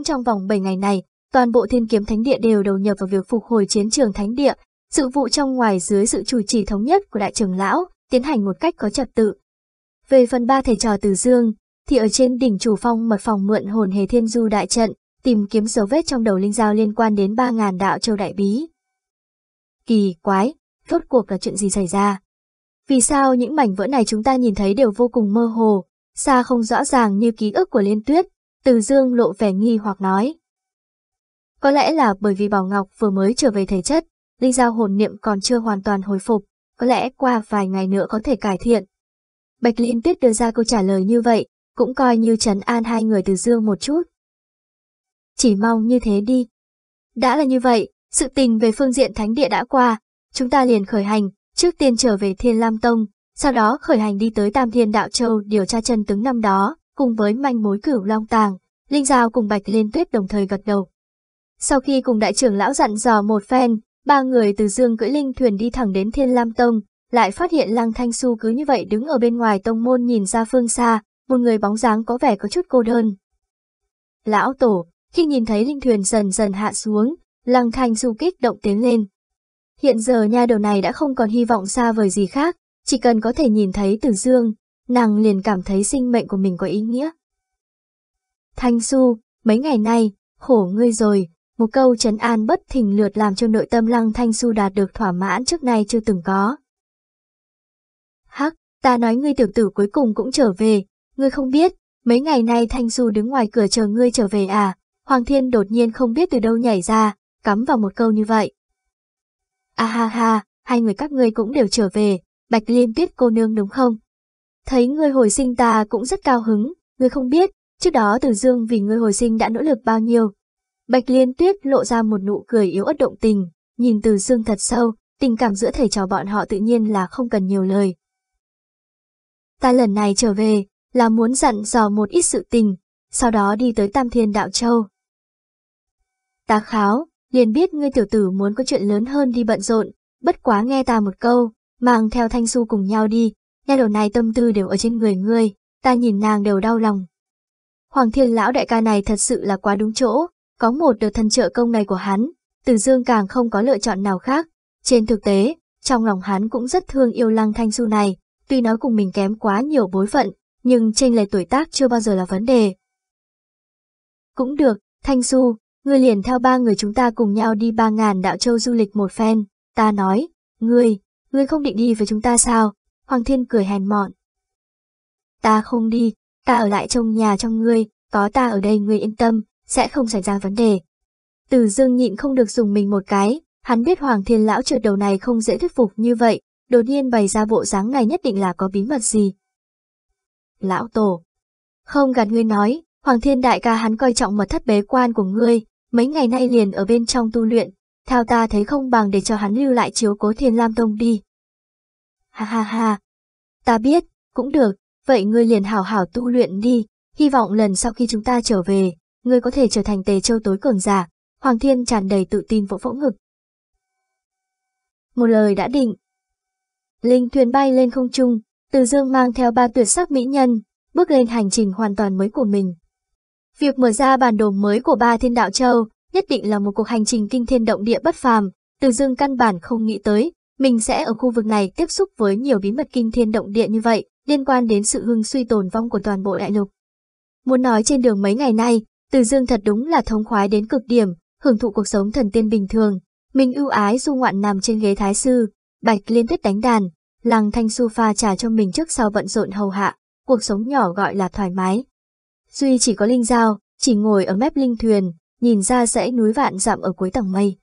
cũng trong vòng 7 ngày này, toàn bộ thiên kiếm thánh địa đều đầu nhập vào việc phục hồi chiến trường thánh địa, sự vụ trong ngoài dưới sự chủ trì thống nhất của đại trưởng lão, tiến hành một cách có trật tự. Về phần ba thầy trò Từ Dương, thì ở trên đỉnh chủ phong mật phòng mượn hồn hề thiên du đại trận, tìm kiếm dấu vết trong đầu linh giao liên quan đến 3.000 đạo châu đại bí. Kỳ quái, rốt cuộc là chuyện gì xảy ra? Vì sao những mảnh vỡ này chúng ta nhìn thấy đều vô cùng mơ hồ, xa không rõ ràng như ký ức của Liên Tuyết, từ Dương lộ vẻ nghi hoặc nói. Có lẽ là bởi vì Bảo Ngọc vừa mới trở về thể chất, linh giao hồn niệm còn chưa hoàn toàn hồi phục, có lẽ qua vài ngày nữa có thể cải thiện. Bạch Liên Tuyết đưa ra câu trả lời như vậy, cũng coi như trấn an hai người Từ Dương một chút. Chỉ mong như thế đi. Đã là như vậy, sự tình về phương diện thánh địa đã qua, chúng ta liền khởi hành, trước tiên trở về Thiên Lam Tông, sau đó khởi hành đi tới Tam Thiên Đạo Châu điều tra chân tướng năm đó, cùng với manh mối cửu long tàng, Linh Giao cùng Bạch Liên Tuyết đồng thời gật đầu. Sau khi cùng đại trưởng lão dặn dò một phen, ba người từ dương cưỡi linh thuyền đi thẳng đến Thiên Lam Tông, lại phát hiện Lăng Thanh Xu cứ như vậy đứng ở bên ngoài tông môn nhìn ra phương xa, một người bóng dáng có vẻ có chút cô đơn. Lão Tổ, khi nhìn thấy linh thuyền dần dần hạ xuống, Lăng Thanh Xu kích động tiến lên. Hiện giờ nha đầu này đã không còn hy vọng xa vời gì khác, chỉ cần có thể nhìn thấy Tử Dương, nàng liền cảm thấy sinh mệnh của mình có ý nghĩa. Thanh Xu, mấy ngày nay, khổ ngươi rồi, một câu trấn an bất thình lượt làm cho nội tâm Lăng Thanh Xu đạt được thỏa mãn trước nay chưa từng có. Hắc, ta nói ngươi tiểu tử cuối cùng cũng trở về, ngươi không biết, mấy ngày nay Thanh Xu đứng ngoài cửa chờ ngươi trở về à, Hoàng Thiên đột nhiên không biết từ đâu nhảy ra, cắm vào một câu như vậy. À ha ha, hai người các ngươi cũng đều trở về, Bạch Liên Tuyết cô nương đúng không? Thấy ngươi hồi sinh ta cũng rất cao hứng, ngươi không biết, trước đó Từ Dương vì ngươi hồi sinh đã nỗ lực bao nhiêu. Bạch Liên Tuyết lộ ra một nụ cười yếu ớt động tình, nhìn Từ Dương thật sâu, tình cảm giữa thầy trò bọn họ tự nhiên là không cần nhiều lời. Ta lần này trở về, là muốn dặn dò một ít sự tình, sau đó đi tới Tam Thiên Đạo Châu. Ta kháo, liền biết ngươi tiểu tử muốn có chuyện lớn hơn đi bận rộn, bất quá nghe ta một câu, mang theo thanh su cùng nhau đi, nha đầu này tâm tư đều ở trên người ngươi, ta nhìn nàng đều đau lòng. Hoàng thiên lão đại ca này thật sự là quá đúng chỗ, có một đợt thân trợ công này của hắn, từ dương càng không có lựa chọn nào khác. Trên thực tế, trong lòng hắn cũng rất thương yêu lăng thanh su này, tuy nói cùng mình kém quá nhiều bối phận, nhưng tranh lệch tuổi tác chưa bao giờ là vấn đề. Cũng được, Thanh su ngươi liền theo ba người chúng ta cùng nhau đi ba ngàn đạo châu du lịch một phen, ta nói, ngươi, ngươi không định đi với chúng ta sao? Hoàng Thiên cười hèn mọn. Ta không đi, ta ở lại trong nhà trong ngươi, có ta ở đây ngươi yên tâm, sẽ không xảy ra vấn đề. Từ dương nhịn không được dùng mình một cái, hắn biết Hoàng Thiên lão trượt đầu này không dễ thuyết phục như vậy, đột nhiên bày ra bộ dáng này nhất định là có bí mật gì. Lão Tổ Không gạt ngươi nói, Hoàng Thiên đại ca hắn coi trọng mật thất bế quan của ngươi, mấy ngày nay liền ở bên trong tu luyện, theo ta thấy không bằng để cho hắn lưu lại chiếu cố Thiên Lam Tông đi. Ha ha ha, ta biết, cũng được, vậy ngươi liền hảo hảo tu luyện đi, hy vọng lần sau khi chúng ta trở về, ngươi có thể trở thành tề châu tối cường giả. Hoàng Thiên tràn đầy tự tin vỗ vỗ ngực. Một lời đã định. Linh thuyền bay lên không trung, từ dương mang theo ba tuyệt sắc mỹ nhân, bước lên hành trình hoàn toàn mới của mình. Việc mở ra bản đồ mới của ba thiên đạo châu nhất định là một cuộc hành trình kinh thiên động địa bất phàm, từ dương căn bản không nghĩ tới, mình sẽ ở khu vực này tiếp xúc với nhiều bí mật kinh thiên động địa như vậy, liên quan đến sự hưng suy tồn vong của toàn bộ đại lục. Muốn nói trên đường mấy ngày nay, từ dương thật đúng là thống khoái đến cực điểm, hưởng thụ cuộc sống thần tiên bình thường. Mình ưu ái du ngoạn nằm trên ghế thái sư, bạch liên tuyết đánh đàn, lăng thanh su pha trà cho mình trước sau bận rộn hầu hạ, cuộc sống nhỏ gọi là thoải mái. Duy chỉ có Linh Giao, chỉ ngồi ở mép linh thuyền, nhìn ra dãy núi vạn dặm ở cuối tầng mây.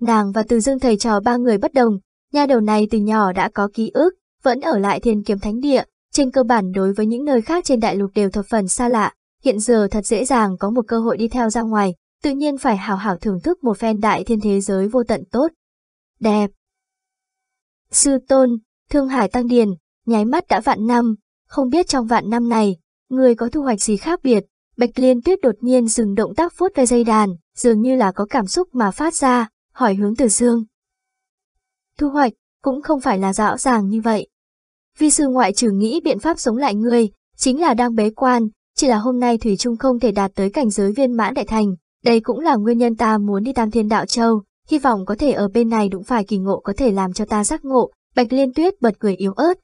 Nàng và Từ Dương thầy trò ba người bất đồng, nha đầu này từ nhỏ đã có ký ức, vẫn ở lại thiên kiếm thánh địa, trên cơ bản đối với những nơi khác trên đại lục đều thập phần xa lạ, hiện giờ thật dễ dàng có một cơ hội đi theo ra ngoài, tự nhiên phải hào hảo thưởng thức một phen đại thiên thế giới vô tận tốt. Đẹp. Sư Tôn, Thương Hải Tăng Điền, nháy mắt đã vạn năm, không biết trong vạn năm này, người có thu hoạch gì khác biệt, Bạch Liên Tuyết đột nhiên dừng động tác vuốt ve dây đàn, dường như là có cảm xúc mà phát ra, hỏi hướng từ dương. Thu hoạch, cũng không phải là rõ ràng như vậy. Vi sư ngoại trừ nghĩ biện pháp sống lại người, chính là đang bế quan, chỉ là hôm nay Thủy Trung không thể đạt tới cảnh giới viên mãn đại thành, đây cũng là nguyên nhân ta muốn đi Tam Thiên Đạo Châu, hy vọng có thể ở bên này đụng phải kỳ ngộ có thể làm cho ta giác ngộ, Bạch Liên Tuyết bật cười yếu ớt.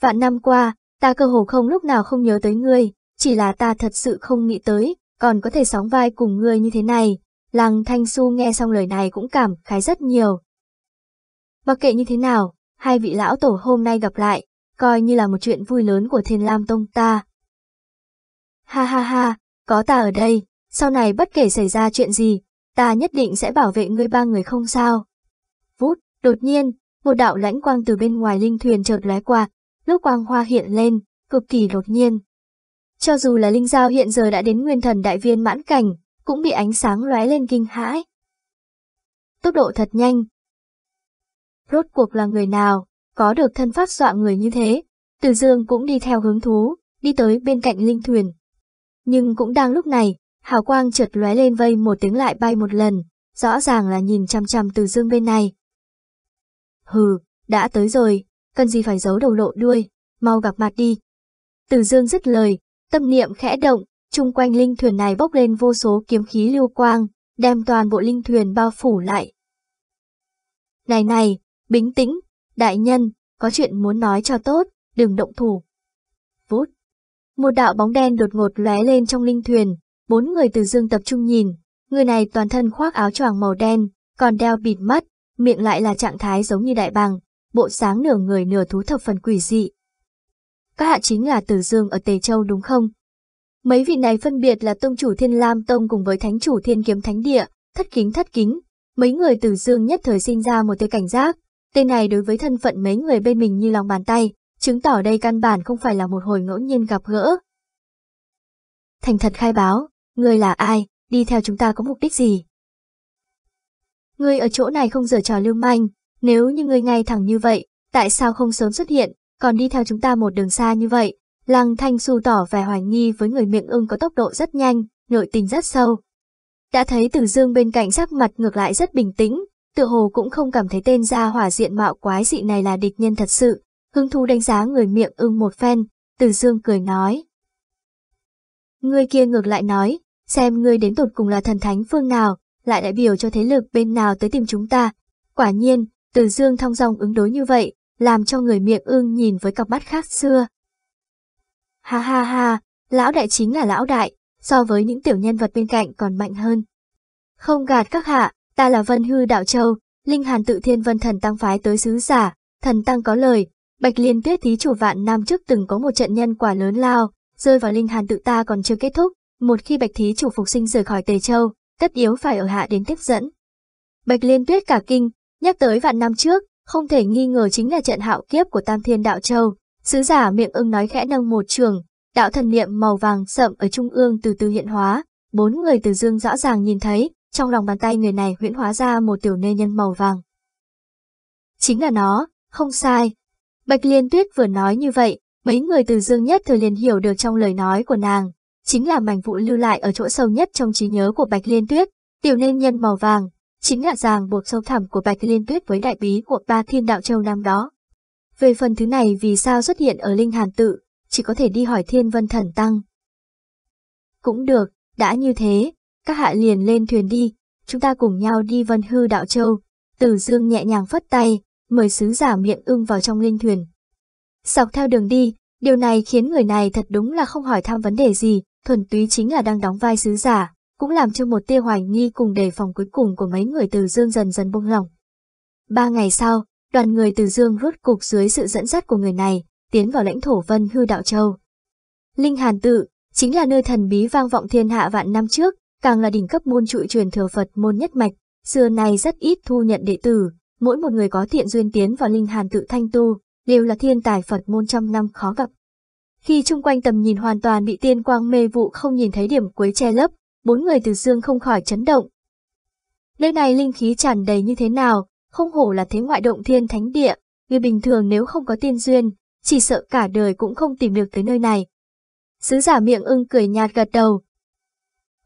Vạn năm qua, ta cơ hồ không lúc nào không nhớ tới ngươi, chỉ là ta thật sự không nghĩ tới, còn có thể sóng vai cùng ngươi như thế này. Lăng Thanh Xu nghe xong lời này cũng cảm khái rất nhiều. Mặc kệ như thế nào, hai vị lão tổ hôm nay gặp lại, coi như là một chuyện vui lớn của Thiên Lam Tông ta. Ha ha ha, có ta ở đây, sau này bất kể xảy ra chuyện gì, ta nhất định sẽ bảo vệ ngươi ba người không sao. Vút, đột nhiên, một đạo lãnh quang từ bên ngoài linh thuyền chợt lóe qua, lúc quang hoa hiện lên, cực kỳ đột nhiên. Cho dù là linh giao hiện giờ đã đến nguyên thần đại viên mãn cảnh, cũng bị ánh sáng lóe lên kinh hãi. Tốc độ thật nhanh. Rốt cuộc là người nào, có được thân pháp dọa người như thế, Từ Dương cũng đi theo hướng thú, đi tới bên cạnh linh thuyền. Nhưng cũng đang lúc này, hào quang chợt lóe lên vây một tiếng lại bay một lần, rõ ràng là nhìn chăm chăm Từ Dương bên này. Hừ, đã tới rồi, cần gì phải giấu đầu lộ đuôi, mau gặp mặt đi. Từ Dương dứt lời, tâm niệm khẽ động, chung quanh linh thuyền này bốc lên vô số kiếm khí lưu quang, đem toàn bộ linh thuyền bao phủ lại. Này này, bình tĩnh, đại nhân, có chuyện muốn nói cho tốt, đừng động thủ. Vút. Một đạo bóng đen đột ngột lóe lên trong linh thuyền, bốn người từ dương tập trung nhìn, người này toàn thân khoác áo choàng màu đen, còn đeo bịt mắt, miệng lại là trạng thái giống như đại bàng, bộ sáng nửa người nửa thú thập phần quỷ dị. Các hạ chính là Tử Dương ở Tề Châu đúng không? Mấy vị này phân biệt là tông chủ Thiên Lam Tông cùng với thánh chủ Thiên Kiếm Thánh Địa, thất kính thất kính. Mấy người Tử Dương nhất thời sinh ra một tia cảnh giác, tên này đối với thân phận mấy người bên mình như lòng bàn tay, chứng tỏ đây căn bản không phải là một hồi ngẫu nhiên gặp gỡ. Thành thật khai báo, người là ai, đi theo chúng ta có mục đích gì? Ngươi ở chỗ này không giở trò lưu manh, nếu như ngươi ngay thẳng như vậy, tại sao không sớm xuất hiện, còn đi theo chúng ta một đường xa như vậy? Lăng Thanh Xu tỏ vẻ hoài nghi với người miệng ưng có tốc độ rất nhanh, nội tình rất sâu. Đã thấy Tử Dương bên cạnh sắc mặt ngược lại rất bình tĩnh, tựa hồ cũng không cảm thấy tên gia hỏa diện mạo quái dị này là địch nhân thật sự. Hưng thú đánh giá người miệng ưng một phen, từ Dương cười nói. Người kia ngược lại nói, xem ngươi đến tột cùng là thần thánh phương nào, lại đại biểu cho thế lực bên nào tới tìm chúng ta. Quả nhiên, Từ Dương thong dong ứng đối như vậy, làm cho người miệng ưng nhìn với cặp mắt khác xưa. Ha ha ha, lão đại chính là lão đại, so với những tiểu nhân vật bên cạnh còn mạnh hơn. Không gạt các hạ, ta là Vân Hư Đạo Châu, Linh Hàn tự thiên vân thần tăng phái tới sứ giả, thần tăng có lời, Bạch Liên Tuyết thí chủ vạn năm trước từng có một trận nhân quả lớn lao, rơi vào Linh Hàn tự ta còn chưa kết thúc, một khi Bạch thí chủ phục sinh rời khỏi Tề Châu, tất yếu phải ở hạ đến tiếp dẫn. Bạch Liên Tuyết cả kinh, nhắc tới vạn năm trước, không thể nghi ngờ chính là trận hạo kiếp của Tam Thiên Đạo Châu. Sứ giả miệng ưng nói khẽ nâng một trường, đạo thần niệm màu vàng sậm ở trung ương từ từ hiện hóa, bốn người từ dương rõ ràng nhìn thấy, trong lòng bàn tay người này huyễn hóa ra một tiểu nê nhân màu vàng. Chính là nó, không sai. Bạch Liên Tuyết vừa nói như vậy, mấy người từ dương nhất thời liền hiểu được trong lời nói của nàng, chính là mảnh vụn lưu lại ở chỗ sâu nhất trong trí nhớ của Bạch Liên Tuyết, tiểu nê nhân màu vàng, chính là ràng buộc sâu thẳm của Bạch Liên Tuyết với đại bí của ba thiên đạo châu năm đó. Về phần thứ này vì sao xuất hiện ở Linh Hàn Tự, chỉ có thể đi hỏi Thiên Vân Thần Tăng. Cũng được, đã như thế, các hạ liền lên thuyền đi, chúng ta cùng nhau đi Vân Hư Đạo Châu. Từ Dương nhẹ nhàng phất tay, mời sứ giả miệng ưng vào trong linh thuyền. Dọc theo đường đi, điều này khiến người này thật đúng là không hỏi thăm vấn đề gì, thuần túy chính là đang đóng vai sứ giả, cũng làm cho một tia hoài nghi cùng đề phòng cuối cùng của mấy người từ Dương dần dần buông lỏng. Ba ngày sau, đoàn người từ Dương rút cục dưới sự dẫn dắt của người này, tiến vào lãnh thổ Vân Hư Đạo Châu. Linh Hàn Tự, chính là nơi thần bí vang vọng thiên hạ vạn năm trước, càng là đỉnh cấp môn trụ truyền thừa Phật môn nhất mạch, xưa nay rất ít thu nhận đệ tử, mỗi một người có thiện duyên tiến vào Linh Hàn Tự thanh tu, đều là thiên tài Phật môn trăm năm khó gặp. Khi chung quanh tầm nhìn hoàn toàn bị tiên quang mê vụ không nhìn thấy điểm cuối che lấp, bốn người từ dương không khỏi chấn động. Nơi này linh khí tràn đầy như thế nào, không hổ là thế ngoại động thiên thánh địa, người bình thường nếu không có tiên duyên, chỉ sợ cả đời cũng không tìm được tới nơi này. Sứ giả miệng ưng cười nhạt gật đầu.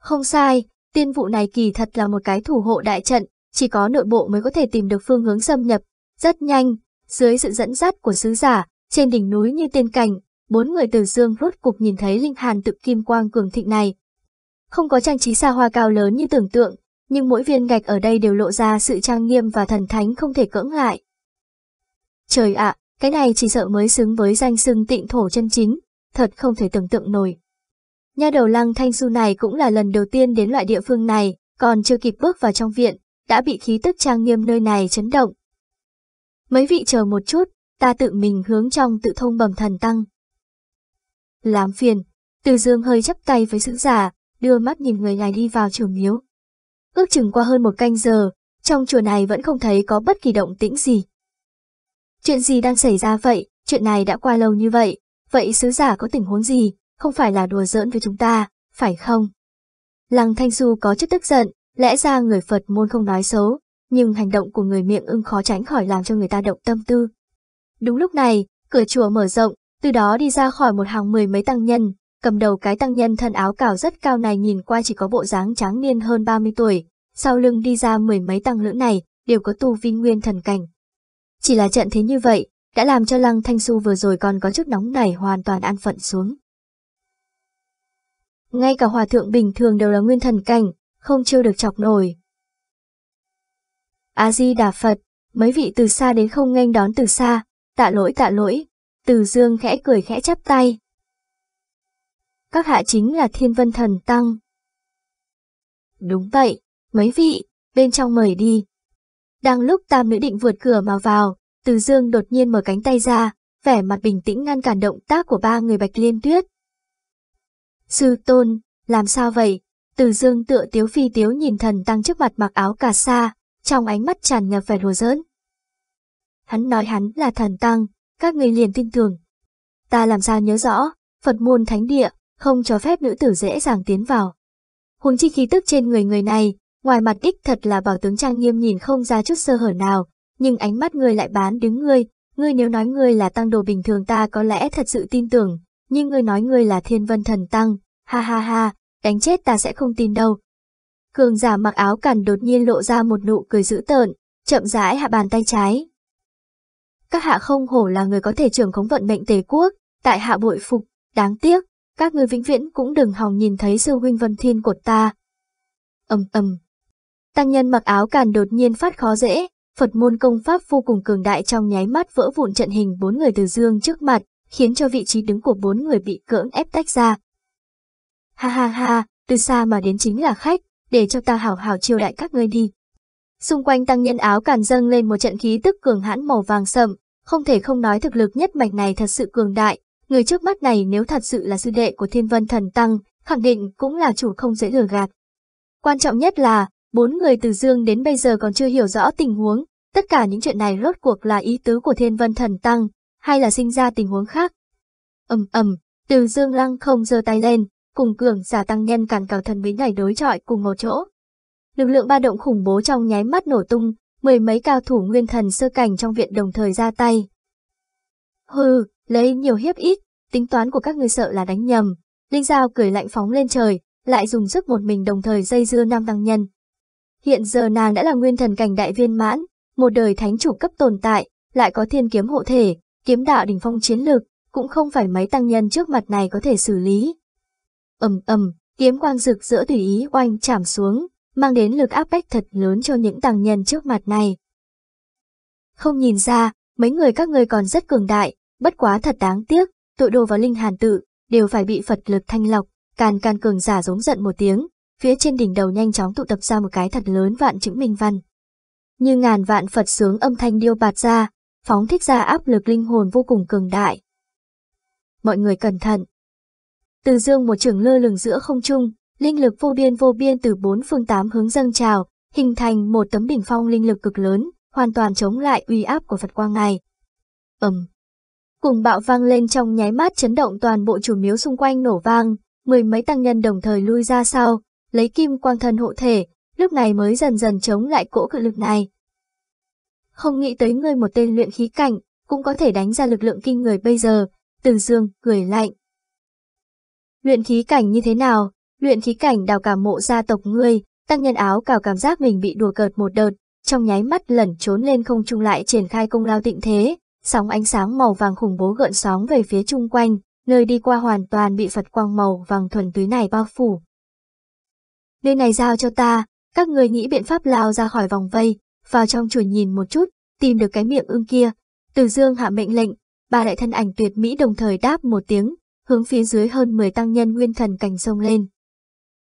Không sai, tiên vụ này kỳ thật là một cái thủ hộ đại trận, chỉ có nội bộ mới có thể tìm được phương hướng xâm nhập. Rất nhanh, dưới sự dẫn dắt của sứ giả, trên đỉnh núi như tiên cảnh, bốn người từ dương rốt cục nhìn thấy linh hàn tự kim quang cường thịnh này. Không có trang trí xa hoa cao lớn như tưởng tượng, nhưng mỗi viên gạch ở đây đều lộ ra sự trang nghiêm và thần thánh không thể cưỡng lại. Trời ạ, cái này chỉ sợ mới xứng với danh xưng tịnh thổ chân chính, thật không thể tưởng tượng nổi. Nha đầu lăng thanh su này cũng là lần đầu tiên đến loại địa phương này, còn chưa kịp bước vào trong viện, đã bị khí tức trang nghiêm nơi này chấn động. Mấy vị chờ một chút, ta tự mình hướng trong tự thông bầm thần tăng. Làm phiền, từ dương hơi chắp tay với sứ giả, đưa mắt nhìn người này đi vào chùa miếu. Ước chừng qua hơn một canh giờ, trong chùa này vẫn không thấy có bất kỳ động tĩnh gì. Chuyện gì đang xảy ra vậy, chuyện này đã qua lâu như vậy, vậy sứ giả có tình huống gì, không phải là đùa giỡn với chúng ta, phải không? Lăng Thanh Du có chút tức giận, lẽ ra người Phật môn không nói xấu, nhưng hành động của người miệng ưng khó tránh khỏi làm cho người ta động tâm tư. Đúng lúc này, cửa chùa mở rộng, từ đó đi ra khỏi một hàng mười mấy tăng nhân, cầm đầu cái tăng nhân thân áo cào rất cao này nhìn qua chỉ có bộ dáng tráng niên hơn 30 tuổi, sau lưng đi ra mười mấy tăng lữ này, đều có tu vi nguyên thần cảnh. Chỉ là trận thế như vậy, đã làm cho Lăng Thanh Xu vừa rồi còn có chút nóng nảy hoàn toàn an phận xuống. Ngay cả hòa thượng bình thường đều là nguyên thần cảnh, không chiêu được chọc nổi. A-di-đà Phật, mấy vị từ xa đến không nghênh đón từ xa, tạ lỗi tạ lỗi, từ dương khẽ cười khẽ chắp tay. Các hạ chính là thiên vân thần tăng. Đúng vậy, mấy vị, bên trong mời đi. Đang lúc tam nữ định vượt cửa mà vào, từ dương đột nhiên mở cánh tay ra, vẻ mặt bình tĩnh ngăn cản động tác của ba người bạch liên tuyết. Sư tôn, làm sao vậy? Từ dương tựa tiếu phi tiếu nhìn thần tăng trước mặt mặc áo cà sa, trong ánh mắt tràn ngập vẻ đùa giỡn. Hắn nói hắn là thần tăng, các người liền tin tưởng. Ta làm sao nhớ rõ, Phật môn thánh địa, không cho phép nữ tử dễ dàng tiến vào. Huống chi khí tức trên người người này, ngoài mặt đích thật là bảo tướng trang nghiêm nhìn không ra chút sơ hở nào, nhưng ánh mắt người lại bán đứng ngươi, ngươi nếu nói ngươi là tăng đồ bình thường ta có lẽ thật sự tin tưởng, nhưng ngươi nói ngươi là thiên vân thần tăng, ha ha ha, đánh chết ta sẽ không tin đâu. Cường giả mặc áo cằn đột nhiên lộ ra một nụ cười dữ tợn, chậm rãi hạ bàn tay trái. Các hạ không hổ là người có thể trưởng khống vận mệnh tề quốc, tại hạ bội phục, đáng tiếc, các người vĩnh viễn cũng đừng hòng nhìn thấy sư huynh vân thiên của ta. ầm ầm. Tăng nhân mặc áo càn đột nhiên phát khó dễ, Phật môn công pháp vô cùng cường đại trong nháy mắt vỡ vụn trận hình bốn người từ dương trước mặt, khiến cho vị trí đứng của bốn người bị cưỡng ép tách ra. Ha ha ha, từ xa mà đến chính là khách, để cho ta hảo hảo chiêu đại các ngươi đi. Xung quanh tăng nhân áo càn dâng lên một trận khí tức cường hãn màu vàng sậm, không thể không nói thực lực nhất mạch này thật sự cường đại, người trước mắt này nếu thật sự là sư đệ của thiên vân thần tăng, khẳng định cũng là chủ không dễ lừa gạt. Quan trọng nhất là, bốn người từ dương đến bây giờ còn chưa hiểu rõ tình huống, tất cả những chuyện này rốt cuộc là ý tứ của thiên vân thần tăng, hay là sinh ra tình huống khác. ầm ầm, từ dương lăng không giơ tay lên, cùng cường giả tăng nhân càn cào thần bí này đối chọi cùng một chỗ. Lực lượng ba động khủng bố trong nháy mắt nổ tung, mười mấy cao thủ nguyên thần sơ cảnh trong viện đồng thời ra tay. Hừ, lấy nhiều hiếp ít, tính toán của các người sợ là đánh nhầm. Linh Giao cười lạnh phóng lên trời, lại dùng sức một mình đồng thời dây dưa nam tăng nhân. Hiện giờ nàng đã là nguyên thần cảnh đại viên mãn, một đời thánh chủ cấp tồn tại, lại có thiên kiếm hộ thể, kiếm đạo đỉnh phong chiến lược, cũng không phải mấy tăng nhân trước mặt này có thể xử lý ầm ầm, kiếm quang rực rỡ tùy ý oanh chạm xuống, mang đến lực áp bách thật lớn cho những tàng nhân trước mặt này. Không nhìn ra, mấy người các ngươi còn rất cường đại, bất quá thật đáng tiếc, tội đồ và linh hàn tự, đều phải bị Phật lực thanh lọc, càn càn cường giả giống giận một tiếng, phía trên đỉnh đầu nhanh chóng tụ tập ra một cái thật lớn vạn chữ minh văn. Như ngàn vạn Phật sướng âm thanh điêu bạt ra, phóng thích ra áp lực linh hồn vô cùng cường đại. Mọi người cẩn thận. Từ dương một trường lơ lửng giữa không trung, linh lực vô biên vô biên từ bốn phương tám hướng dâng trào, hình thành một tấm bình phong linh lực cực lớn, hoàn toàn chống lại uy áp của Phật quang này. Ầm. Cùng bạo vang lên trong nháy mắt chấn động toàn bộ chủ miếu xung quanh nổ vang, mười mấy tăng nhân đồng thời lui ra sau, lấy kim quang thân hộ thể, lúc này mới dần dần chống lại cỗ cự lực này. Không nghĩ tới ngươi một tên luyện khí cảnh, cũng có thể đánh ra lực lượng kinh người bây giờ, từ dương, cười lạnh. Luyện khí cảnh như thế nào, luyện khí cảnh đào cả mộ gia tộc ngươi, tăng nhân áo cào cảm giác mình bị đùa cợt một đợt, trong nháy mắt lẩn trốn lên không trung lại triển khai công lao tịnh thế, sóng ánh sáng màu vàng khủng bố gợn sóng về phía chung quanh, nơi đi qua hoàn toàn bị Phật quang màu vàng thuần túy này bao phủ. Nơi này giao cho ta, các người nghĩ biện pháp lao ra khỏi vòng vây, vào trong chùa nhìn một chút, tìm được cái miệng ưng kia. Từ dương hạ mệnh lệnh, ba đại thân ảnh tuyệt mỹ đồng thời đáp một tiếng, hướng phía dưới hơn 10 tăng nhân nguyên thần cảnh sông lên.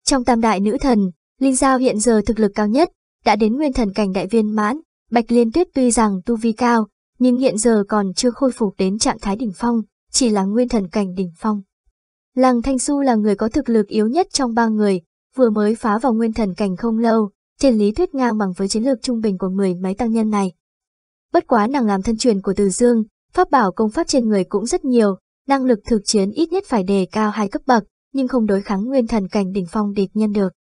Trong tam đại nữ thần, Linh Giao hiện giờ thực lực cao nhất, đã đến nguyên thần cảnh đại viên mãn, Bạch Liên Tuyết tuy rằng tu vi cao, nhưng hiện giờ còn chưa khôi phục đến trạng thái đỉnh phong, chỉ là nguyên thần cảnh đỉnh phong. Lăng Thanh Xu là người có thực lực yếu nhất trong ba người, vừa mới phá vào nguyên thần cảnh không lâu, trên lý thuyết ngang bằng với chiến lược trung bình của mười mấy tăng nhân này. Bất quá nàng làm thân truyền của Từ Dương, pháp bảo công pháp trên người cũng rất nhiều, năng lực thực chiến ít nhất phải đề cao hai cấp bậc, nhưng không đối kháng nguyên thần cảnh đỉnh phong địch nhân được.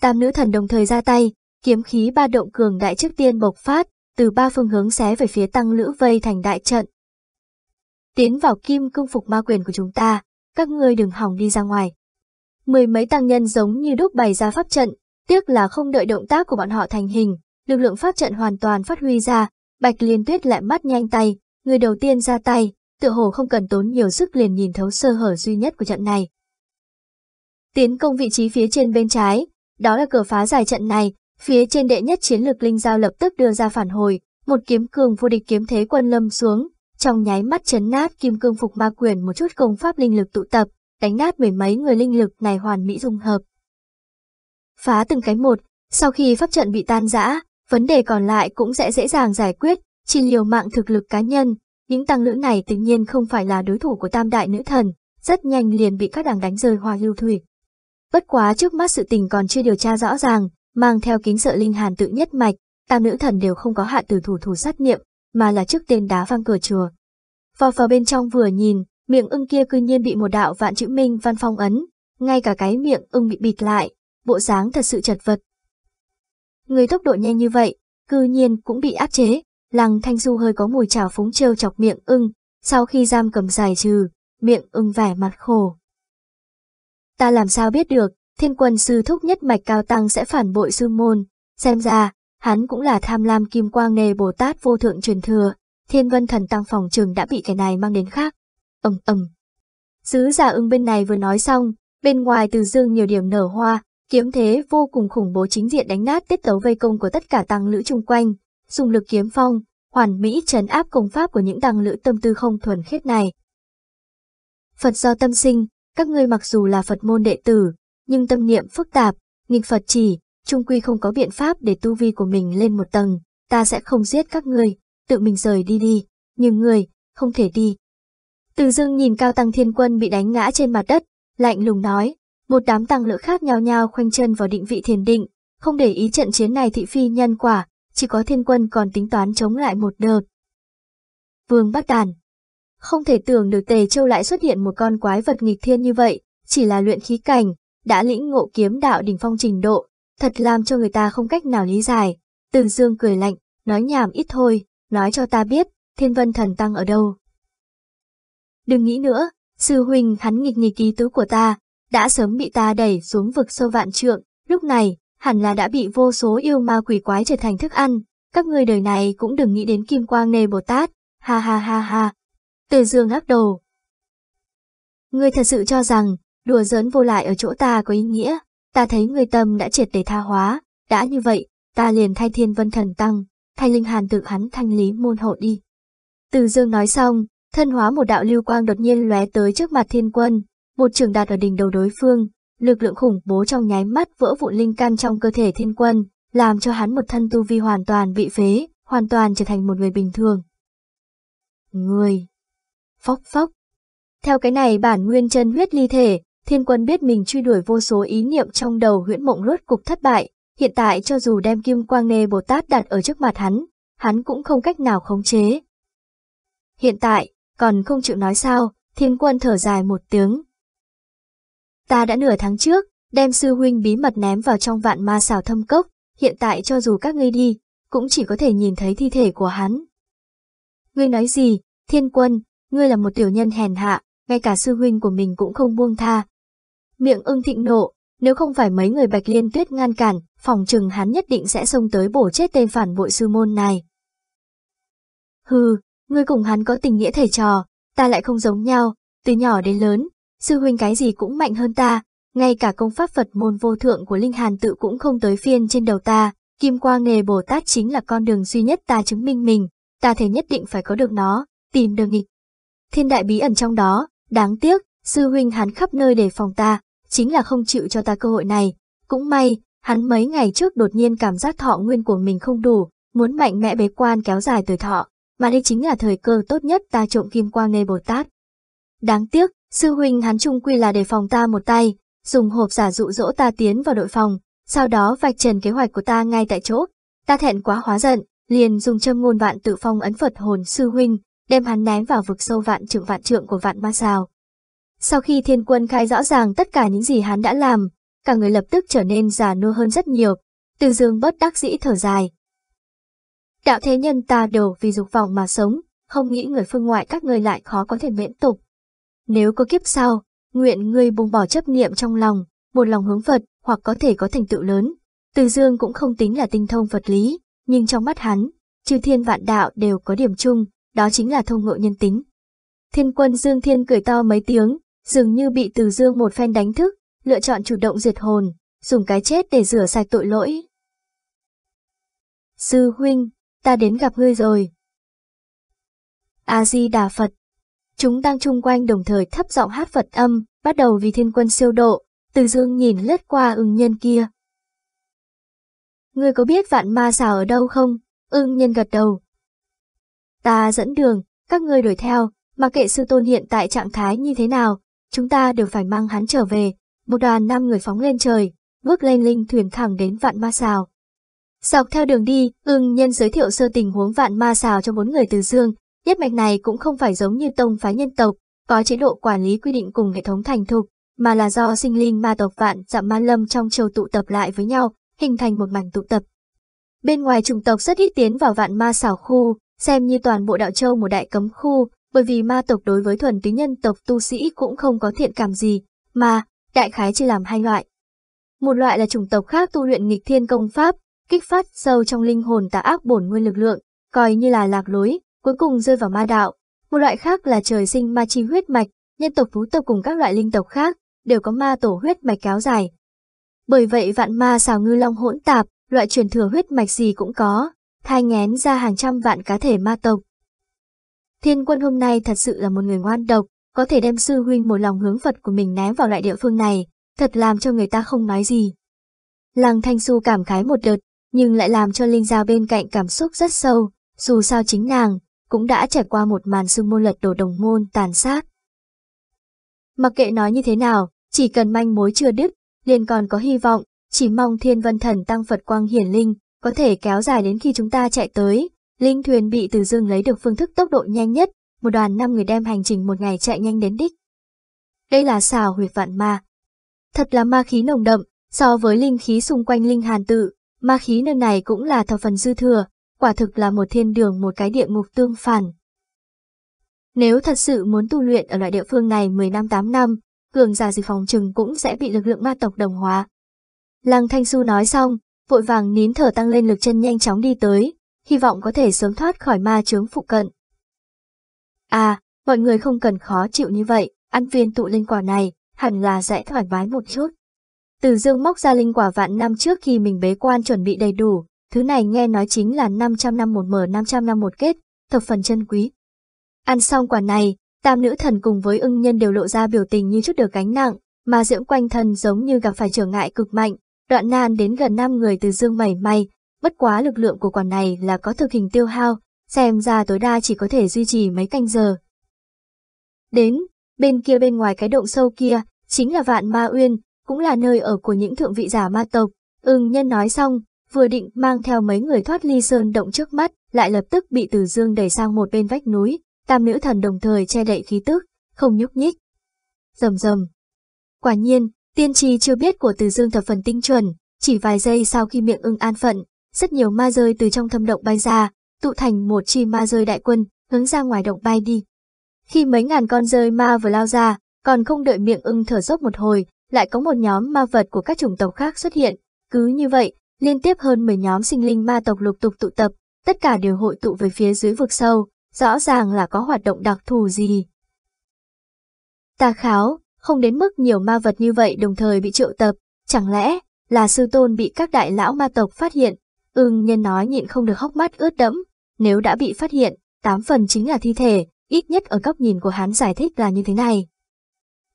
Tam nữ thần đồng thời ra tay, kiếm khí ba động cường đại trước tiên bộc phát, từ ba phương hướng xé về phía tăng lữ vây thành đại trận. Tiến vào kim cương phục ma quyền của chúng ta, các ngươi đừng hỏng đi ra ngoài. Mười mấy tăng nhân giống như đúc bày ra pháp trận, tiếc là không đợi động tác của bọn họ thành hình, lực lượng pháp trận hoàn toàn phát huy ra, Bạch Liên Tuyết lại mắt nhanh tay, người đầu tiên ra tay, tựa hồ không cần tốn nhiều sức liền nhìn thấu sơ hở duy nhất của trận này. Tiến công vị trí phía trên bên trái, đó là cửa phá giải trận này, phía trên đệ nhất chiến lược linh giao lập tức đưa ra phản hồi, một kiếm cường vô địch kiếm thế quân lâm xuống, trong nháy mắt chấn nát kim cương phục ma quyền một chút công pháp linh lực tụ tập, đánh nát mười mấy người linh lực này hoàn mỹ dung hợp. Phá từng cái một, sau khi pháp trận bị tan rã, vấn đề còn lại cũng sẽ dễ dàng giải quyết, chỉ liều mạng thực lực cá nhân, những tăng nữ này tự nhiên không phải là đối thủ của tam đại nữ thần, rất nhanh liền bị các đảng đánh rơi hoa lưu thủy. Bất quá trước mắt sự tình còn chưa điều tra rõ ràng, mang theo kính sợ linh hàn tự nhất mạch, tam nữ thần đều không có hạ tử thủ thủ sát niệm, mà là trước tên đá văng cửa chùa. Vào vào bên trong vừa nhìn, miệng ưng kia cư nhiên bị một đạo vạn chữ minh văn phong ấn, ngay cả cái miệng ưng bị bịt lại, bộ dáng thật sự chật vật. Người tốc độ nhanh như vậy, cư nhiên cũng bị áp chế, lăng thanh du hơi có mùi trào phúng trêu chọc miệng ưng, sau khi giam cầm giải trừ, miệng ưng vẻ mặt khổ. Ta làm sao biết được, thiên quân sư thúc nhất mạch cao tăng sẽ phản bội sư môn, xem ra, hắn cũng là tham lam kim quang nề Bồ Tát vô thượng truyền thừa, thiên vân thần tăng phòng trường đã bị cái này mang đến khác. ầm ầm. Sứ giả ưng bên này vừa nói xong, bên ngoài từ dương nhiều điểm nở hoa, kiếm thế vô cùng khủng bố chính diện đánh nát tiết tấu vây công của tất cả tăng lữ chung quanh, dùng lực kiếm phong, hoàn mỹ trấn áp công pháp của những tăng lữ tâm tư không thuần khiết này. Phật do tâm sinh, các ngươi mặc dù là Phật môn đệ tử, nhưng tâm niệm phức tạp, nghịch Phật chỉ, trung quy không có biện pháp để tu vi của mình lên một tầng, ta sẽ không giết các ngươi, tự mình rời đi đi, nhưng người không thể đi. Từ dưng nhìn cao tăng thiên quân bị đánh ngã trên mặt đất, lạnh lùng nói, một đám tăng lữ khác nhao nhao khoanh chân vào định vị thiền định, không để ý trận chiến này thị phi nhân quả, chỉ có thiên quân còn tính toán chống lại một đợt. Vương Bắc Đàn Không thể tưởng được Tề Châu lại xuất hiện một con quái vật nghịch thiên như vậy, chỉ là luyện khí cảnh, đã lĩnh ngộ kiếm đạo đỉnh phong trình độ, thật làm cho người ta không cách nào lý giải. Từ dương cười lạnh, nói nhảm ít thôi, nói cho ta biết, thiên vân thần tăng ở đâu. Đừng nghĩ nữa, sư huynh hắn nghịch nghịch ký tứ của ta, đã sớm bị ta đẩy xuống vực sâu vạn trượng, lúc này, hẳn là đã bị vô số yêu ma quỷ quái trở thành thức ăn, các người đời này cũng đừng nghĩ đến kim quang nề Bồ Tát, ha ha ha ha. Từ dương lắc đầu. Ngươi thật sự cho rằng, đùa giỡn vô lại ở chỗ ta có ý nghĩa, ta thấy người tâm đã triệt để tha hóa, đã như vậy, ta liền thay thiên vân thần tăng, thay linh hàn tự hắn thanh lý môn hộ đi. Từ dương nói xong, thân hóa một đạo lưu quang đột nhiên lóe tới trước mặt thiên quân, một trường đạt ở đỉnh đầu đối phương, lực lượng khủng bố trong nháy mắt vỡ vụn linh căn trong cơ thể thiên quân, làm cho hắn một thân tu vi hoàn toàn bị phế, hoàn toàn trở thành một người bình thường. Người. Phóc phóc. Theo cái này bản nguyên chân huyết ly thể, thiên quân biết mình truy đuổi vô số ý niệm trong đầu huyễn mộng rốt cục thất bại, hiện tại cho dù đem kim quang nê Bồ Tát đặt ở trước mặt hắn, hắn cũng không cách nào khống chế. Hiện tại, còn không chịu nói sao, thiên quân thở dài một tiếng, Ta đã nửa tháng trước, đem sư huynh bí mật ném vào trong vạn ma xảo thâm cốc, hiện tại cho dù các ngươi đi, cũng chỉ có thể nhìn thấy thi thể của hắn. Ngươi nói gì, thiên quân, ngươi là một tiểu nhân hèn hạ, ngay cả sư huynh của mình cũng không buông tha. Miệng ưng thịnh nộ, nếu không phải mấy người bạch liên tuyết ngăn cản, phòng trừng hắn nhất định sẽ xông tới bổ chết tên phản bội sư môn này. Hừ, ngươi cùng hắn có tình nghĩa thầy trò, ta lại không giống nhau, từ nhỏ đến lớn, sư huynh cái gì cũng mạnh hơn ta, ngay cả công pháp Phật môn vô thượng của Linh Hàn tự cũng không tới phiên trên đầu ta, Kim Quang nghề Bồ Tát chính là con đường duy nhất ta chứng minh mình, ta thể nhất định phải có được nó, tìm được nghịch. Thiên đại bí ẩn trong đó, đáng tiếc, sư huynh hắn khắp nơi để phòng ta, chính là không chịu cho ta cơ hội này. Cũng may, hắn mấy ngày trước đột nhiên cảm giác thọ nguyên của mình không đủ, muốn mạnh mẽ bế quan kéo dài tuổi thọ, mà đây chính là thời cơ tốt nhất ta trộm kim quang nghề Bồ Tát. Đáng tiếc, sư huynh hắn trung quy là để phòng ta một tay, dùng hộp giả dụ dỗ ta tiến vào đội phòng, sau đó vạch trần kế hoạch của ta ngay tại chỗ. Ta thẹn quá hóa giận, liền dùng châm ngôn vạn tự phong ấn Phật hồn sư huynh, đem hắn ném vào vực sâu vạn trượng vạn trượng của vạn ma sao. Sau khi thiên quân khai rõ ràng tất cả những gì hắn đã làm, cả người lập tức trở nên già nua hơn rất nhiều, từ dương bất đắc dĩ thở dài. Đạo thế nhân ta đều vì dục vọng mà sống, không nghĩ người phương ngoại các người lại khó có thể miễn tục. Nếu có kiếp sau, nguyện ngươi buông bỏ chấp niệm trong lòng, một lòng hướng Phật, hoặc có thể có thành tựu lớn. Từ Dương cũng không tính là tinh thông vật lý, nhưng trong mắt hắn, chư thiên vạn đạo đều có điểm chung, đó chính là thông ngộ nhân tính. Thiên quân Dương Thiên cười to mấy tiếng, dường như bị Từ Dương một phen đánh thức, lựa chọn chủ động diệt hồn, dùng cái chết để rửa sạch tội lỗi. Sư huynh, ta đến gặp ngươi rồi. A-di-đà Phật. Chúng đang chung quanh đồng thời thấp giọng hát Phật âm, bắt đầu vì thiên quân siêu độ, từ dương nhìn lướt qua ưng nhân kia. Ngươi có biết vạn ma xào ở đâu không? Ưng nhân gật đầu. Ta dẫn đường, các ngươi đuổi theo, mà kệ sư tôn hiện tại trạng thái như thế nào, chúng ta đều phải mang hắn trở về. Một đoàn năm người phóng lên trời, bước lên linh thuyền thẳng đến vạn ma xào. Dọc theo đường đi, ưng nhân giới thiệu sơ tình huống vạn ma xào cho bốn người từ dương, nhất mạch này cũng không phải giống như tông phái nhân tộc, có chế độ quản lý quy định cùng hệ thống thành thục, mà là do sinh linh ma tộc vạn dặm ma lâm trong châu tụ tập lại với nhau, hình thành một mảnh tụ tập. Bên ngoài chủng tộc rất ít tiến vào vạn ma xảo khu, xem như toàn bộ đạo châu một đại cấm khu, bởi vì ma tộc đối với thuần túy nhân tộc tu sĩ cũng không có thiện cảm gì, mà, đại khái chia làm hai loại. Một loại là chủng tộc khác tu luyện nghịch thiên công pháp, kích phát sâu trong linh hồn tà ác bổn nguyên lực lượng, coi như là lạc lối, cuối cùng rơi vào ma đạo. Một loại khác là trời sinh ma chi huyết mạch, nhân tộc phú tộc cùng các loại linh tộc khác, đều có ma tổ huyết mạch kéo dài. Bởi vậy vạn ma xào ngư long hỗn tạp, loại truyền thừa huyết mạch gì cũng có, thai ngén ra hàng trăm vạn cá thể ma tộc. Thiên quân hôm nay thật sự là một người ngoan độc, có thể đem sư huynh một lòng hướng Phật của mình ném vào loại địa phương này, thật làm cho người ta không nói gì. Lăng Thanh Xu cảm khái một đợt, nhưng lại làm cho Linh Giao bên cạnh cảm xúc rất sâu, dù sao chính nàng, cũng đã trải qua một màn sương môn lật đổ đồng môn tàn sát. Mặc kệ nói như thế nào, chỉ cần manh mối chưa đứt, liền còn có hy vọng, chỉ mong thiên vân thần tăng Phật quang hiển linh, có thể kéo dài đến khi chúng ta chạy tới. Linh thuyền bị từ dương lấy được phương thức tốc độ nhanh nhất, một đoàn năm người đem hành trình một ngày chạy nhanh đến đích. Đây là xào huyệt vạn ma. Thật là ma khí nồng đậm, so với linh khí xung quanh linh hàn tự, ma khí nơi này cũng là thập phần dư thừa, quả thực là một thiên đường một cái địa ngục tương phản. Nếu thật sự muốn tu luyện ở loại địa phương này 10 năm 8 năm, cường giả dịch phòng trừng cũng sẽ bị lực lượng ma tộc đồng hóa. Lăng Thanh Xu nói xong, vội vàng nín thở tăng lên lực chân nhanh chóng đi tới, hy vọng có thể sớm thoát khỏi ma chướng phụ cận. À, mọi người không cần khó chịu như vậy, ăn viên tụ linh quả này, hẳn là sẽ thoải mái một chút. Từ dương móc ra linh quả vạn năm trước khi mình bế quan chuẩn bị đầy đủ, thứ này nghe nói chính là 500 năm một mở 500 năm một kết, thập phần chân quý. Ăn xong quả này, tam nữ thần cùng với ưng nhân đều lộ ra biểu tình như chút được gánh nặng, mà dưỡng quanh thân giống như gặp phải trở ngại cực mạnh, đoạn nan đến gần năm người từ dương mảy may, bất quá lực lượng của quả này là có thực hình tiêu hao, xem ra tối đa chỉ có thể duy trì mấy canh giờ. Đến, bên kia bên ngoài cái động sâu kia, chính là vạn ma uyên, cũng là nơi ở của những thượng vị giả ma tộc. Ưng nhân nói xong, vừa định mang theo mấy người thoát ly sơn động trước mắt, lại lập tức bị Từ Dương đẩy sang một bên vách núi, tam nữ thần đồng thời che đậy khí tức, không nhúc nhích. Rầm rầm. Quả nhiên, tiên tri chưa biết của Từ Dương thập phần tinh chuẩn, chỉ vài giây sau khi miệng ưng an phận, rất nhiều ma rơi từ trong thâm động bay ra, tụ thành một chi ma rơi đại quân, hướng ra ngoài động bay đi. Khi mấy ngàn con rơi ma vừa lao ra, còn không đợi miệng ưng thở dốc một hồi, lại có một nhóm ma vật của các chủng tộc khác xuất hiện. Cứ như vậy, liên tiếp hơn 10 nhóm sinh linh ma tộc lục tục tụ tập, tất cả đều hội tụ về phía dưới vực sâu, rõ ràng là có hoạt động đặc thù gì. Ta kháo, không đến mức nhiều ma vật như vậy đồng thời bị triệu tập, chẳng lẽ là sư tôn bị các đại lão ma tộc phát hiện? Ưng nhân nói nhịn không được hốc mắt ướt đẫm, nếu đã bị phát hiện, tám phần chính là thi thể, ít nhất ở góc nhìn của hắn giải thích là như thế này.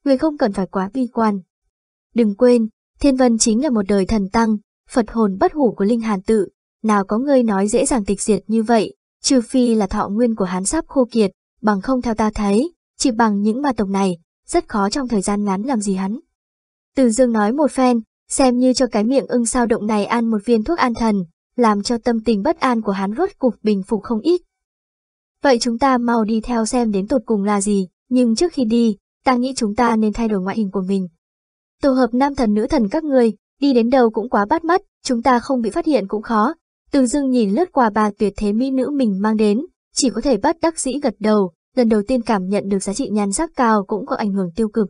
Người không cần phải quá bi quan. Đừng quên, Thiên Vân chính là một đời thần tăng, Phật hồn bất hủ của Linh Hàn tự, nào có người nói dễ dàng tịch diệt như vậy, trừ phi là thọ nguyên của hắn sắp khô kiệt, bằng không theo ta thấy, chỉ bằng những ma tộc này, rất khó trong thời gian ngắn làm gì hắn. Từ dương nói một phen, xem như cho cái miệng ưng sao động này ăn một viên thuốc an thần, làm cho tâm tình bất an của hắn rốt cục bình phục không ít. Vậy chúng ta mau đi theo xem đến tột cùng là gì, nhưng trước khi đi, ta nghĩ chúng ta nên thay đổi ngoại hình của mình. Tổ hợp nam thần nữ thần các người, đi đến đâu cũng quá bắt mắt, chúng ta không bị phát hiện cũng khó. Từ dưng nhìn lướt qua bà tuyệt thế mỹ nữ mình mang đến, chỉ có thể bắt đắc dĩ gật đầu, lần đầu tiên cảm nhận được giá trị nhan sắc cao cũng có ảnh hưởng tiêu cực.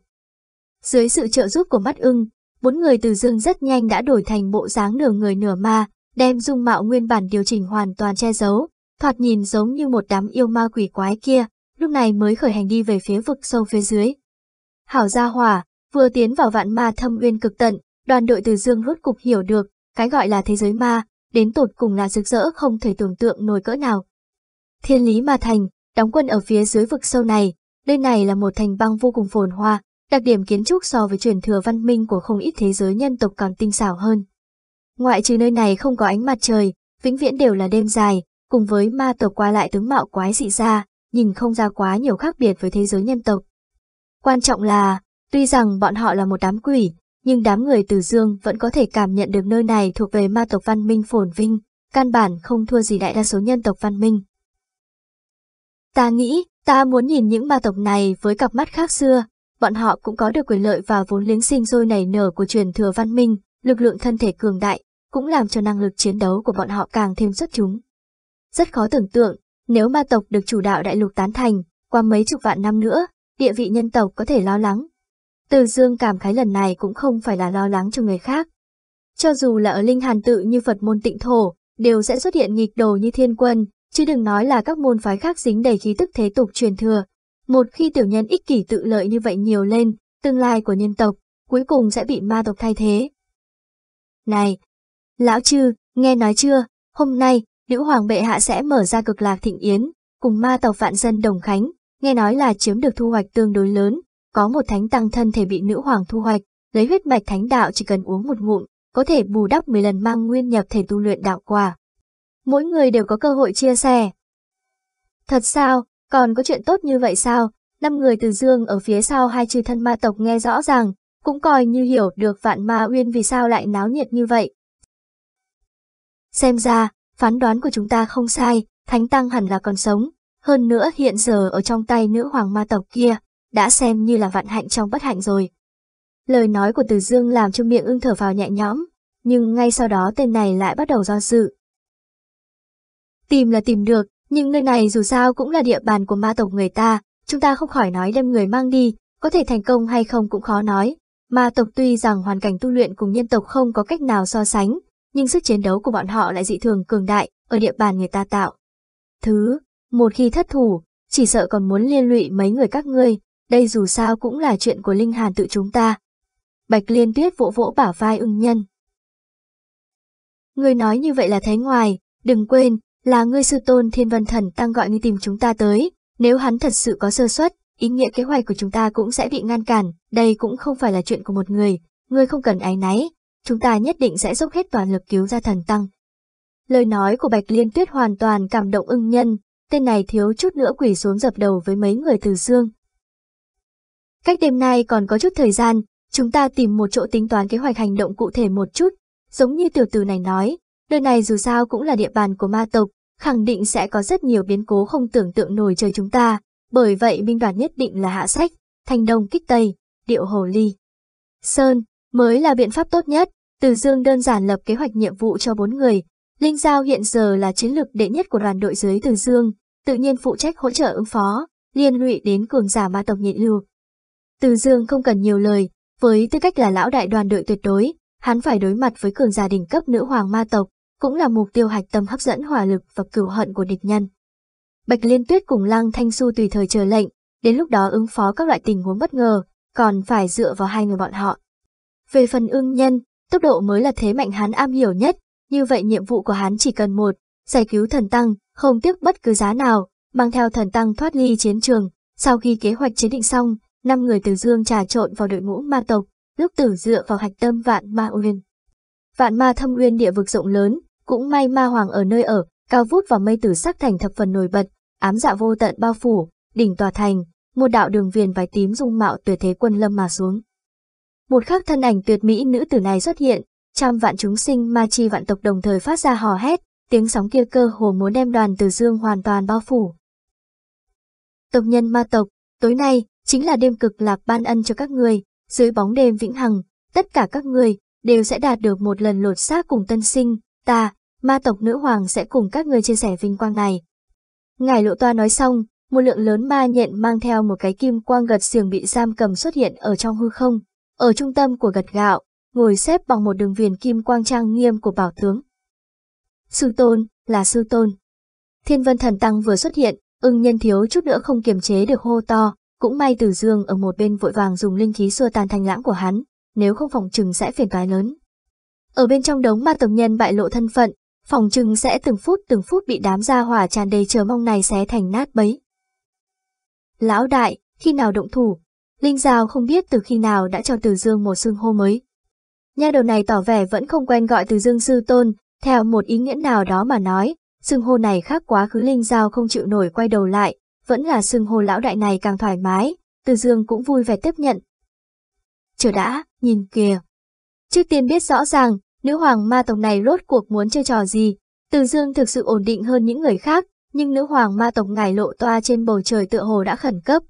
Dưới sự trợ giúp của mắt ưng, bốn người từ dương rất nhanh đã đổi thành bộ dáng nửa người nửa ma, đem dung mạo nguyên bản điều chỉnh hoàn toàn che giấu, thoạt nhìn giống như một đám yêu ma quỷ quái kia, lúc này mới khởi hành đi về phía vực sâu phía dưới. Hảo gia hỏa, vừa tiến vào vạn ma thâm uyên cực tận, đoàn đội từ dương rốt cục hiểu được, cái gọi là thế giới ma, đến tột cùng là rực rỡ không thể tưởng tượng nổi cỡ nào. Thiên lý ma thành, đóng quân ở phía dưới vực sâu này, nơi này là một thành băng vô cùng phồn hoa, đặc điểm kiến trúc so với truyền thừa văn minh của không ít thế giới nhân tộc còn tinh xảo hơn. Ngoại trừ nơi này không có ánh mặt trời, vĩnh viễn đều là đêm dài, cùng với ma tộc qua lại tướng mạo quái dị ra, nhìn không ra quá nhiều khác biệt với thế giới nhân tộc. Quan trọng là, tuy rằng bọn họ là một đám quỷ, nhưng đám người từ dương vẫn có thể cảm nhận được nơi này thuộc về ma tộc văn minh phồn vinh, căn bản không thua gì đại đa số nhân tộc văn minh. Ta nghĩ, ta muốn nhìn những ma tộc này với cặp mắt khác xưa, bọn họ cũng có được quyền lợi và vốn liếng sinh sôi nảy nở của truyền thừa văn minh, lực lượng thân thể cường đại, cũng làm cho năng lực chiến đấu của bọn họ càng thêm xuất chúng. Rất khó tưởng tượng, nếu ma tộc được chủ đạo đại lục tán thành, qua mấy chục vạn năm nữa, địa vị nhân tộc có thể lo lắng. Từ dương cảm khái lần này cũng không phải là lo lắng cho người khác. Cho dù là ở linh hàn tự như Phật môn tịnh thổ, đều sẽ xuất hiện nghịch đồ như thiên quân, chứ đừng nói là các môn phái khác dính đầy khí tức thế tục truyền thừa. Một khi tiểu nhân ích kỷ tự lợi như vậy nhiều lên, tương lai của nhân tộc, cuối cùng sẽ bị ma tộc thay thế. Này! Lão chư, nghe nói chưa, hôm nay, nữ hoàng bệ hạ sẽ mở ra cực lạc thịnh yến, cùng ma tộc vạn dân đồng khánh, nghe nói là chiếm được thu hoạch tương đối lớn, có một thánh tăng thân thể bị nữ hoàng thu hoạch, lấy huyết mạch thánh đạo chỉ cần uống một ngụm, có thể bù đắp 10 lần mang nguyên nhập thể tu luyện đạo quả. Mỗi người đều có cơ hội chia sẻ. Thật sao, còn có chuyện tốt như vậy sao? Năm người từ dương ở phía sau hai chư thân ma tộc nghe rõ ràng, cũng coi như hiểu được vạn ma uyên vì sao lại náo nhiệt như vậy. Xem ra, phán đoán của chúng ta không sai, Thánh Tăng hẳn là còn sống, hơn nữa hiện giờ ở trong tay nữ hoàng ma tộc kia, đã xem như là vạn hạnh trong bất hạnh rồi. Lời nói của Từ Dương làm cho miệng ưng thở vào nhẹ nhõm, nhưng ngay sau đó tên này lại bắt đầu do dự. Tìm là tìm được, nhưng nơi này dù sao cũng là địa bàn của ma tộc người ta, chúng ta không khỏi nói đem người mang đi, có thể thành công hay không cũng khó nói. Ma tộc tuy rằng hoàn cảnh tu luyện cùng nhân tộc không có cách nào so sánh, nhưng sức chiến đấu của bọn họ lại dị thường cường đại, ở địa bàn người ta tạo. Thứ, một khi thất thủ, chỉ sợ còn muốn liên lụy mấy người các ngươi, đây dù sao cũng là chuyện của Linh Hàn tự chúng ta. Bạch Liên Tuyết vỗ vỗ bả vai ưng nhân. Ngươi nói như vậy là thấy ngoài, đừng quên, là ngươi sư tôn thiên văn thần tăng gọi ngươi tìm chúng ta tới, nếu hắn thật sự có sơ suất, ý nghĩa kế hoạch của chúng ta cũng sẽ bị ngăn cản, đây cũng không phải là chuyện của một người, ngươi không cần áy náy, chúng ta nhất định sẽ dốc hết toàn lực cứu ra thần tăng. Lời nói của Bạch Liên Tuyết hoàn toàn cảm động ưng nhân, tên này thiếu chút nữa quỷ xuống dập đầu với mấy người từ xương. Cách đêm nay còn có chút thời gian, chúng ta tìm một chỗ tính toán kế hoạch hành động cụ thể một chút, giống như tiểu tử này nói, nơi này dù sao cũng là địa bàn của ma tộc, khẳng định sẽ có rất nhiều biến cố không tưởng tượng nổi trời chúng ta, bởi vậy binh đoàn nhất định là hạ sách, thành đông kích tây, điệu hồ ly. Sơn, mới là biện pháp tốt nhất, từ dương đơn giản lập kế hoạch nhiệm vụ cho bốn người, Linh Giao hiện giờ là chiến lược đệ nhất của đoàn đội dưới từ dương, tự nhiên phụ trách hỗ trợ ứng phó, liên lụy đến cường giả ma tộc nhịn lưu. Từ dương không cần nhiều lời, với tư cách là lão đại đoàn đội tuyệt đối, hắn phải đối mặt với cường giả đỉnh cấp nữ hoàng ma tộc, cũng là mục tiêu hạch tâm hấp dẫn hỏa lực và cửu hận của địch nhân. Bạch Liên Tuyết cùng Lăng Thanh Xu tùy thời chờ lệnh, đến lúc đó ứng phó các loại tình huống bất ngờ, còn phải dựa vào hai người bọn họ. Về phần ưng nhân, tốc độ mới là thế mạnh hắn am hiểu nhất, như vậy nhiệm vụ của hắn chỉ cần một, giải cứu thần tăng, không tiếc bất cứ giá nào, mang theo thần tăng thoát ly chiến trường. Sau khi kế hoạch chế định xong, năm người từ dương trà trộn vào đội ngũ ma tộc, lúc tử dựa vào hạch tâm vạn ma uyên. Vạn ma thâm uyên địa vực rộng lớn, cũng may ma hoàng ở nơi ở, cao vút vào mây tử sắc thành thập phần nổi bật, ám dạ vô tận bao phủ, đỉnh tòa thành, một đạo đường viền vải tím dung mạo tuyệt thế quân lâm mà xuống. Một khắc thân ảnh tuyệt mỹ nữ tử này xuất hiện, trăm vạn chúng sinh ma chi vạn tộc đồng thời phát ra hò hét, tiếng sóng kia cơ hồ muốn đem đoàn từ dương hoàn toàn bao phủ. Tộc nhân ma tộc, tối nay, chính là đêm cực lạc ban ân cho các người, dưới bóng đêm vĩnh hằng, tất cả các người đều sẽ đạt được một lần lột xác cùng tân sinh, ta, ma tộc nữ hoàng sẽ cùng các người chia sẻ vinh quang này. Ngài lộ toa nói xong, một lượng lớn ma nhện mang theo một cái kim quang gật xiềng bị giam cầm xuất hiện ở trong hư không, ở trung tâm của gật gạo, ngồi xếp bằng một đường viền kim quang trang nghiêm của bảo tướng. Sư tôn, là sư tôn. Thiên vân thần tăng vừa xuất hiện, ưng nhân thiếu chút nữa không kiềm chế được hô to, cũng may Từ Dương ở một bên vội vàng dùng linh khí xua tan thanh lãng của hắn, nếu không phòng trừng sẽ phiền toái lớn. Ở bên trong đống ma tộc nhân bại lộ thân phận, phòng trừng sẽ từng phút từng phút bị đám gia hỏa tràn đầy chờ mong này xé thành nát bấy. Lão đại, khi nào động thủ? Linh Giao không biết từ khi nào đã cho Từ Dương một xưng hô mới. Nha đầu này tỏ vẻ vẫn không quen gọi Từ Dương sư tôn, theo một ý nghĩa nào đó mà nói, xưng hô này khác quá khứ Linh Giao không chịu nổi quay đầu lại, vẫn là xưng hô lão đại này càng thoải mái, Từ Dương cũng vui vẻ tiếp nhận. Chờ đã, nhìn kìa. Trước tiên biết rõ ràng, nữ hoàng ma tộc này rốt cuộc muốn chơi trò gì, Từ Dương thực sự ổn định hơn những người khác, nhưng nữ hoàng ma tộc ngài lộ toa trên bầu trời tựa hồ đã khẩn cấp.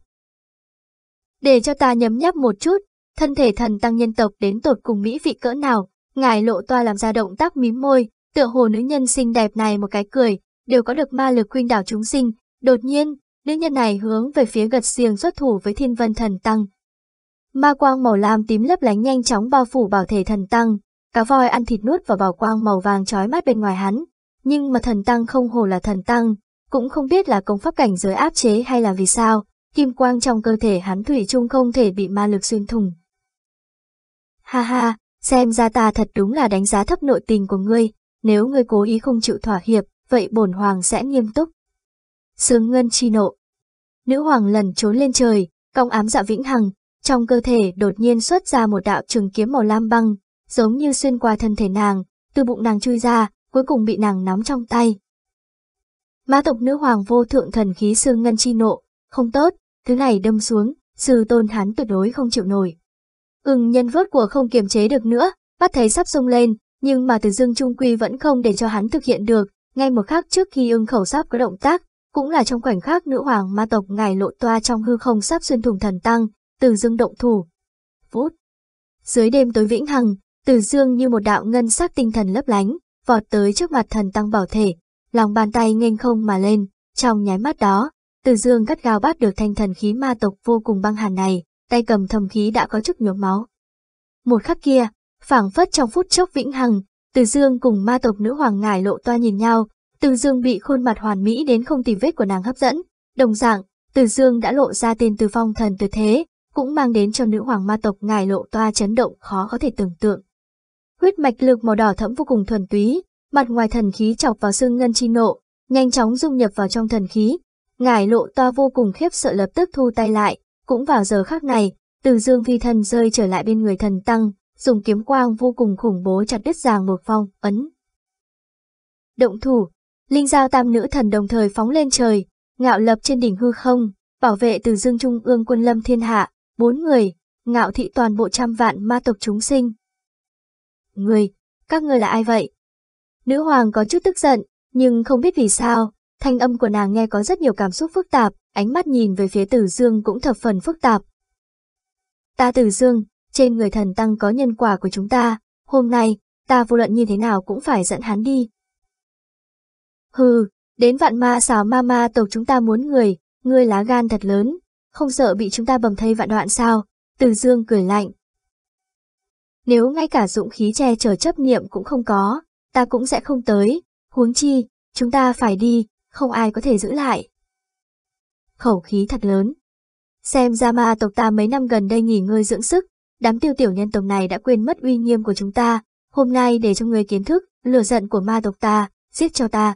Để cho ta nhấm nháp một chút, thân thể thần tăng nhân tộc đến tột cùng mỹ vị cỡ nào, ngài lộ toa làm ra động tác mím môi, tựa hồ nữ nhân xinh đẹp này một cái cười, đều có được ma lực khuynh đảo chúng sinh, đột nhiên, nữ nhân này hướng về phía gật xiềng xuất thủ với thiên vân thần tăng. Ma quang màu lam tím lấp lánh nhanh chóng bao phủ bảo thể thần tăng, cá voi ăn thịt nuốt vào bảo quang màu vàng trói mắt bên ngoài hắn, nhưng mà thần tăng không hồ là thần tăng, cũng không biết là công pháp cảnh giới áp chế hay là vì sao, kim quang trong cơ thể hắn thủy chung không thể bị ma lực xuyên thủng. Ha ha, xem ra ta thật đúng là đánh giá thấp nội tình của ngươi, nếu ngươi cố ý không chịu thỏa hiệp, vậy bổn hoàng sẽ nghiêm túc. Sướng ngân chi nộ. Nữ hoàng lần trốn lên trời, cong ám dạ vĩnh hằng, trong cơ thể đột nhiên xuất ra một đạo trường kiếm màu lam băng, giống như xuyên qua thân thể nàng, từ bụng nàng chui ra, cuối cùng bị nàng nắm trong tay. Ma tộc nữ hoàng vô thượng thần khí sương ngân chi nộ, không tốt, thứ này đâm xuống, sư tôn hắn tuyệt đối không chịu nổi. Ưng nhân vớt của không kiềm chế được nữa, bắt thấy sắp sung lên, nhưng mà từ dương trung quy vẫn không để cho hắn thực hiện được, ngay một khắc trước khi ưng khẩu sắp có động tác, cũng là trong khoảnh khắc nữ hoàng ma tộc ngài lộ toa trong hư không sắp xuyên thủng thần tăng, từ dương động thủ. Vút. Dưới đêm tối vĩnh hằng, từ dương như một đạo ngân sắc tinh thần lấp lánh, vọt tới trước mặt thần tăng bảo thể, lòng bàn tay nghênh không mà lên, trong nháy mắt đó, từ dương gắt gao bắt được thanh thần khí ma tộc vô cùng băng hàn này, tay cầm thầm khí đã có chút nhuốm máu. Một khắc kia, phảng phất trong phút chốc vĩnh hằng, từ dương cùng ma tộc nữ hoàng ngải lộ toa nhìn nhau, từ dương bị khuôn mặt hoàn mỹ đến không tìm vết của nàng hấp dẫn, đồng dạng, từ dương đã lộ ra tên từ phong thần tuyệt thế, cũng mang đến cho nữ hoàng ma tộc ngài lộ toa chấn động khó có thể tưởng tượng. Huyết mạch lực màu đỏ thẫm vô cùng thuần túy, mặt ngoài thần khí chọc vào xương ngân chi nộ, nhanh chóng dung nhập vào trong thần khí. Ngải lộ toa vô cùng khiếp sợ lập tức thu tay lại, cũng vào giờ khắc này, từ dương phi thần rơi trở lại bên người thần tăng, dùng kiếm quang vô cùng khủng bố chặt đứt ràng một phong, ấn. Động thủ, linh giao tam nữ thần đồng thời phóng lên trời, ngạo lập trên đỉnh hư không, bảo vệ từ dương trung ương quân lâm thiên hạ, bốn người, ngạo thị toàn bộ trăm vạn ma tộc chúng sinh. Người, các người là ai vậy? Nữ hoàng có chút tức giận, nhưng không biết vì sao, thanh âm của nàng nghe có rất nhiều cảm xúc phức tạp, ánh mắt nhìn về phía Tử Dương cũng thập phần phức tạp. Ta Tử Dương, trên người thần tăng có nhân quả của chúng ta, hôm nay, ta vô luận như thế nào cũng phải dẫn hắn đi. Hừ, đến vạn ma xào ma ma tộc chúng ta muốn người, ngươi lá gan thật lớn, không sợ bị chúng ta bầm thây vạn đoạn sao, từ Dương cười lạnh. Nếu ngay cả dụng khí che chở chấp niệm cũng không có, ta cũng sẽ không tới, huống chi, chúng ta phải đi, không ai có thể giữ lại. Khẩu khí thật lớn. Xem ra ma tộc ta mấy năm gần đây nghỉ ngơi dưỡng sức, đám tiêu tiểu nhân tộc này đã quên mất uy nghiêm của chúng ta, hôm nay để cho người kiến thức, lửa giận của ma tộc ta, giết cho ta.